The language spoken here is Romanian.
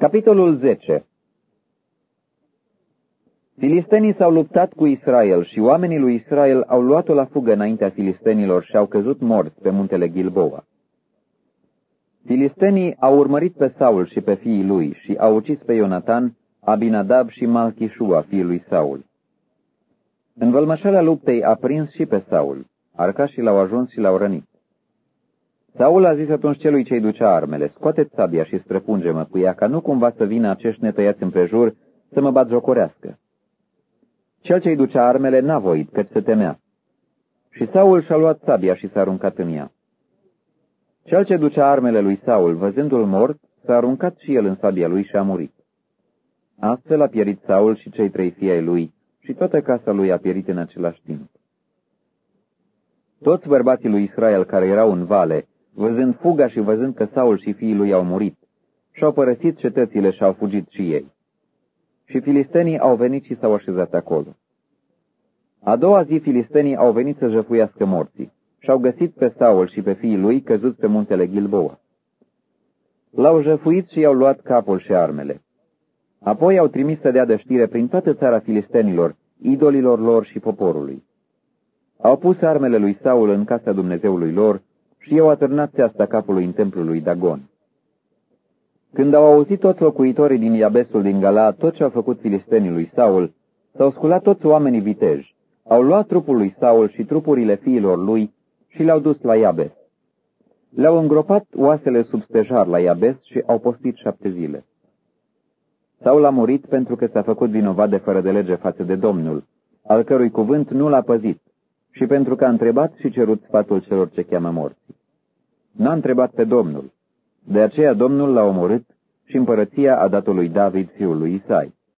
Capitolul 10 Filistenii s-au luptat cu Israel și oamenii lui Israel au luat-o la fugă înaintea filistenilor și au căzut morți pe muntele Gilboa. Filistenii au urmărit pe Saul și pe fiii lui și au ucis pe Ionatan, Abinadab și Malchishua, fiul lui Saul. În vălmășarea luptei a prins și pe Saul, arcașii l-au ajuns și l-au rănit. Saul a zis atunci celui ce-i ducea armele, scoateți sabia și străpunge-mă cu ea, ca nu cumva să vină acești netăiați împrejur să mă bat jocorească. Cel ce-i ducea armele n-a voit, căci se temea. Și Saul și-a luat sabia și s-a aruncat în ea. Cel ce ducea armele lui Saul, văzându-l mort, s-a aruncat și el în sabia lui și a murit. Astfel a pierit Saul și cei trei fii ai lui, și toată casa lui a pierit în același timp. Toți bărbații lui Israel care erau în vale, văzând fuga și văzând că Saul și fiii lui au murit, și-au părăsit cetățile și au fugit și ei. Și filistenii au venit și s-au așezat acolo. A doua zi filistenii au venit să jăfuiască morții și au găsit pe Saul și pe fiii lui căzuți pe muntele Gilboa. L-au jăfuit și i-au luat capul și armele. Apoi au trimis să dea de știre prin toată țara filistenilor, idolilor lor și poporului. Au pus armele lui Saul în casa Dumnezeului lor și i-au atârnat țeasta capului în templul lui Dagon. Când au auzit toți locuitorii din Iabesul din Gala tot ce au făcut filistenii lui Saul, s-au sculat toți oamenii viteji, au luat trupul lui Saul și trupurile fiilor lui și le-au dus la Iabes. Le-au îngropat oasele sub stejar la Iabes și au postit șapte zile. Saul a murit pentru că s-a făcut vinovat de fără de lege față de Domnul, al cărui cuvânt nu l-a păzit, și pentru că a întrebat și cerut sfatul celor ce cheamă morții. N-a întrebat pe Domnul, de aceea Domnul l-a omorât și împărăția a dat lui David, fiul lui Isai.